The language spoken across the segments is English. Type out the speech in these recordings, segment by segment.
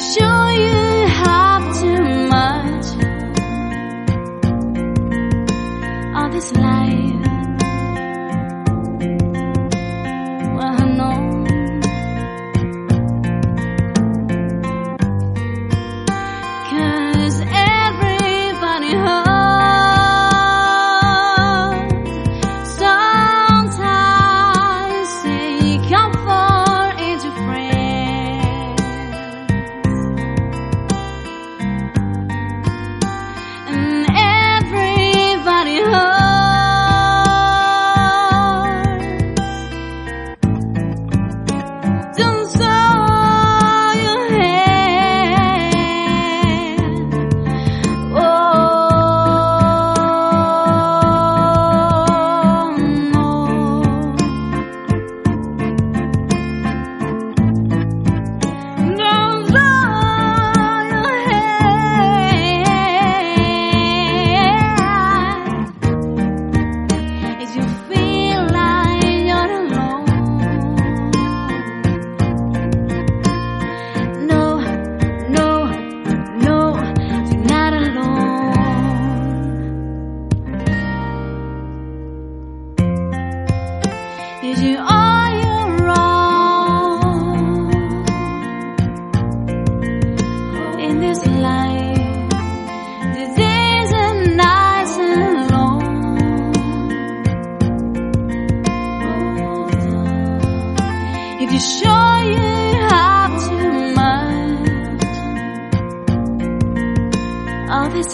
Show you have too much of this life.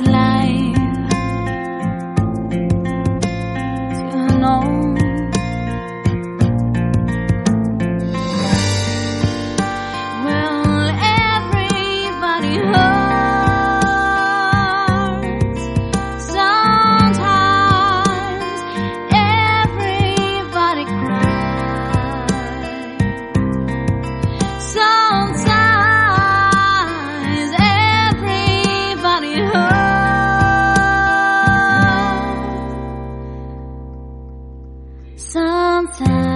las Sometimes